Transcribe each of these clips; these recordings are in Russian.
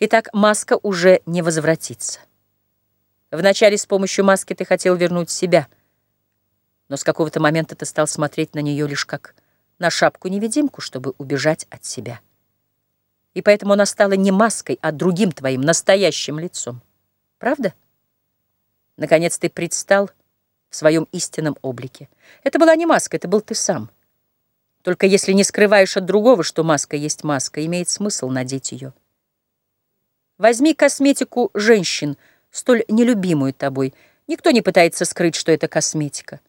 Итак, маска уже не возвратится. Вначале с помощью маски ты хотел вернуть себя, но с какого-то момента ты стал смотреть на нее лишь как на шапку-невидимку, чтобы убежать от себя. И поэтому она стала не маской, а другим твоим настоящим лицом. Правда? Наконец ты предстал в своем истинном облике. Это была не маска, это был ты сам. Только если не скрываешь от другого, что маска есть маска, имеет смысл надеть ее. Возьми косметику женщин, столь нелюбимую тобой. Никто не пытается скрыть, что это косметика.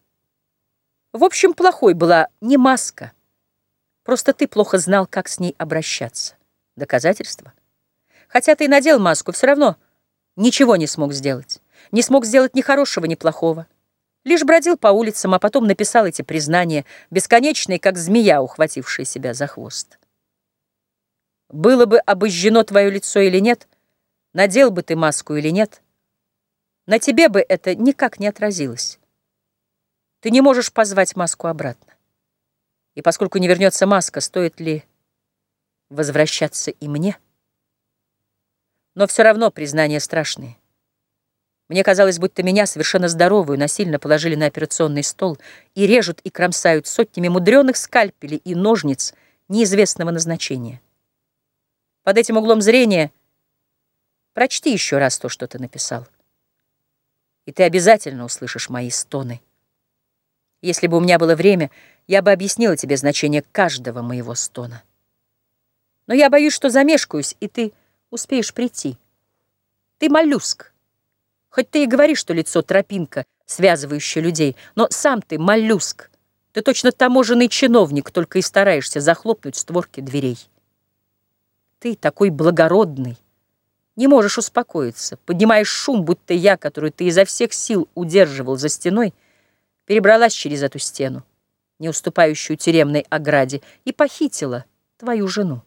В общем, плохой была не маска. Просто ты плохо знал, как с ней обращаться. Доказательство. Хотя ты и надел маску, все равно ничего не смог сделать. Не смог сделать ни хорошего, ни плохого. Лишь бродил по улицам, а потом написал эти признания, бесконечные, как змея, ухватившая себя за хвост. Было бы обожжено твое лицо или нет — надел бы ты маску или нет, на тебе бы это никак не отразилось. Ты не можешь позвать маску обратно. И поскольку не вернется маска, стоит ли возвращаться и мне? Но все равно признания страшные. Мне казалось, будто меня, совершенно здоровую, насильно положили на операционный стол и режут и кромсают сотнями мудреных скальпелей и ножниц неизвестного назначения. Под этим углом зрения — Прочти еще раз то, что ты написал. И ты обязательно услышишь мои стоны. Если бы у меня было время, я бы объяснила тебе значение каждого моего стона. Но я боюсь, что замешкаюсь, и ты успеешь прийти. Ты моллюск. Хоть ты и говоришь, что лицо тропинка, связывающая людей, но сам ты моллюск. Ты точно таможенный чиновник, только и стараешься захлопнуть створки дверей. Ты такой благородный, не можешь успокоиться, поднимаешь шум, будто я, которую ты изо всех сил удерживал за стеной, перебралась через эту стену, не уступающую тюремной ограде, и похитила твою жену.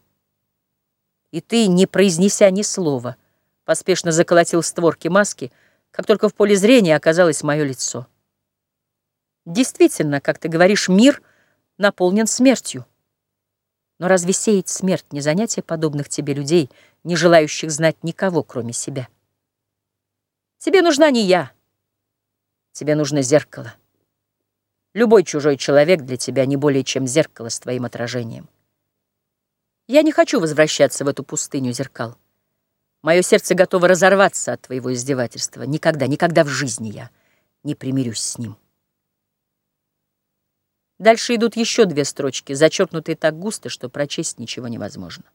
И ты, не произнеся ни слова, поспешно заколотил створки маски, как только в поле зрения оказалось мое лицо. Действительно, как ты говоришь, мир наполнен смертью. Но разве сеять смерть не занятие подобных тебе людей, не желающих знать никого, кроме себя? Тебе нужна не я, тебе нужно зеркало. Любой чужой человек для тебя не более чем зеркало с твоим отражением. Я не хочу возвращаться в эту пустыню зеркал. Мое сердце готово разорваться от твоего издевательства. Никогда, никогда в жизни я не примирюсь с ним. Дальше идут еще две строчки, зачеркнутые так густо, что прочесть ничего невозможно.